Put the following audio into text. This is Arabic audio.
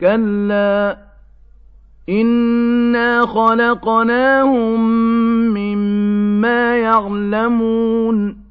كَلَّا إِنَّا خَلَقْنَاهُم مِّمَّا يَعْلَمُونَ